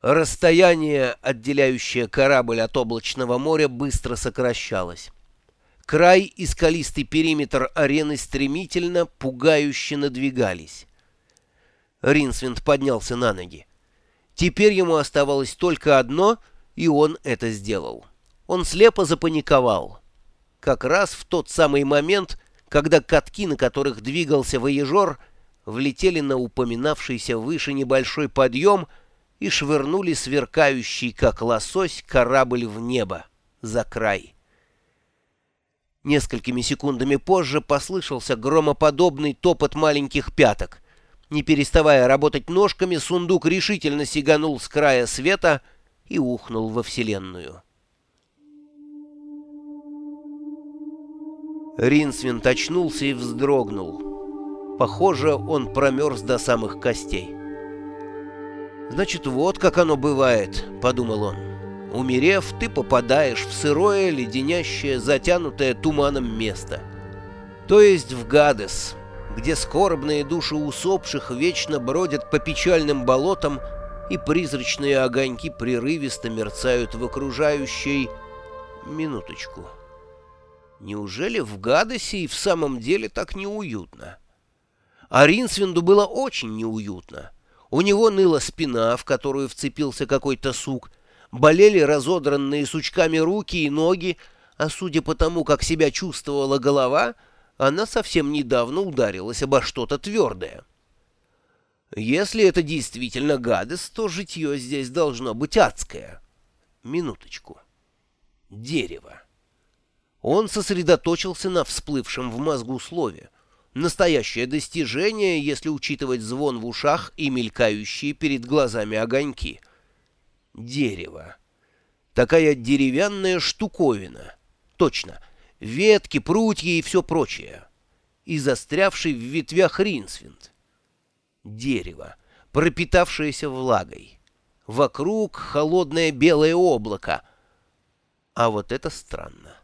Расстояние, отделяющее корабль от облачного моря, быстро сокращалось. Край и скалистый периметр арены стремительно, пугающе надвигались. Ринсвинд поднялся на ноги. Теперь ему оставалось только одно, и он это сделал. Он слепо запаниковал. Как раз в тот самый момент, когда катки, на которых двигался воежор, влетели на упоминавшийся выше небольшой подъем — и швырнули сверкающий, как лосось, корабль в небо, за край. Несколькими секундами позже послышался громоподобный топот маленьких пяток. Не переставая работать ножками, сундук решительно сиганул с края света и ухнул во Вселенную. Ринсвин очнулся и вздрогнул. Похоже, он промерз до самых костей. «Значит, вот как оно бывает», — подумал он. «Умерев, ты попадаешь в сырое, леденящее, затянутое туманом место. То есть в Гадес, где скорбные души усопших вечно бродят по печальным болотам, и призрачные огоньки прерывисто мерцают в окружающей... Минуточку. Неужели в Гадесе и в самом деле так неуютно? А Ринсвинду было очень неуютно. У него ныла спина, в которую вцепился какой-то сук, болели разодранные сучками руки и ноги, а судя по тому, как себя чувствовала голова, она совсем недавно ударилась обо что-то твердое. Если это действительно гадость, то житье здесь должно быть адское. Минуточку. Дерево. Он сосредоточился на всплывшем в мозгу слове. Настоящее достижение, если учитывать звон в ушах и мелькающие перед глазами огоньки. Дерево. Такая деревянная штуковина. Точно. Ветки, прутья и все прочее. И застрявший в ветвях ринсвинд. Дерево, пропитавшееся влагой. Вокруг холодное белое облако. А вот это странно.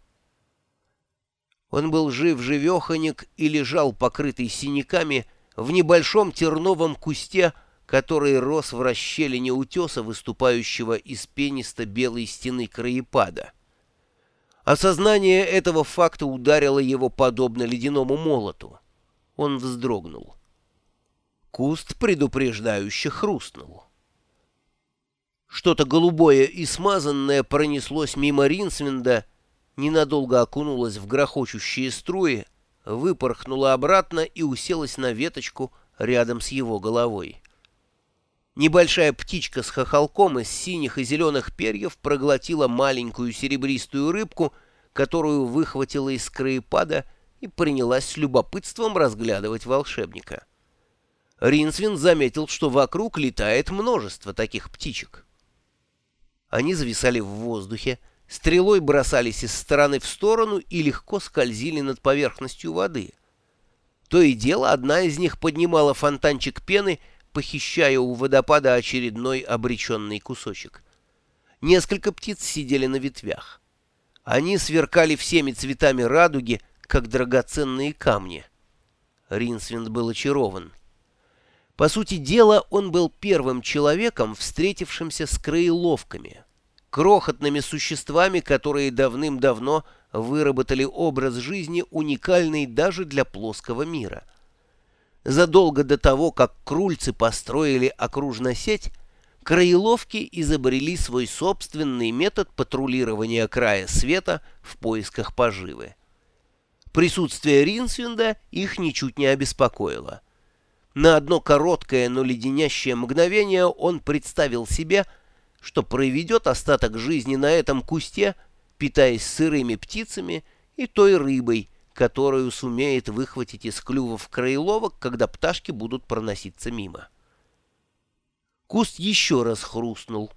Он был жив-живеханик и лежал, покрытый синяками, в небольшом терновом кусте, который рос в расщелине утеса, выступающего из пенисто-белой стены краепада. Осознание этого факта ударило его подобно ледяному молоту. Он вздрогнул. Куст предупреждающе хрустнул. Что-то голубое и смазанное пронеслось мимо Ринсвинда, ненадолго окунулась в грохочущие струи, выпорхнула обратно и уселась на веточку рядом с его головой. Небольшая птичка с хохолком из синих и зеленых перьев проглотила маленькую серебристую рыбку, которую выхватила из краепада и принялась с любопытством разглядывать волшебника. Ринсвин заметил, что вокруг летает множество таких птичек. Они зависали в воздухе, стрелой бросались из стороны в сторону и легко скользили над поверхностью воды. То и дело одна из них поднимала фонтанчик пены, похищая у водопада очередной обреченный кусочек. Несколько птиц сидели на ветвях. Они сверкали всеми цветами радуги, как драгоценные камни. Ринсвинд был очарован. По сути дела, он был первым человеком, встретившимся с краеловками крохотными существами, которые давным-давно выработали образ жизни, уникальный даже для плоского мира. Задолго до того, как крульцы построили окружную сеть, краеловки изобрели свой собственный метод патрулирования края света в поисках поживы. Присутствие Ринсвинда их ничуть не обеспокоило. На одно короткое, но леденящее мгновение он представил себе, что проведет остаток жизни на этом кусте, питаясь сырыми птицами и той рыбой, которую сумеет выхватить из клювов краеловок, когда пташки будут проноситься мимо. Куст еще раз хрустнул.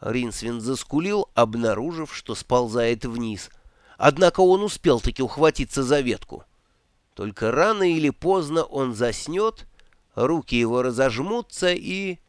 Ринсвин заскулил, обнаружив, что сползает вниз. Однако он успел таки ухватиться за ветку. Только рано или поздно он заснет, руки его разожмутся и...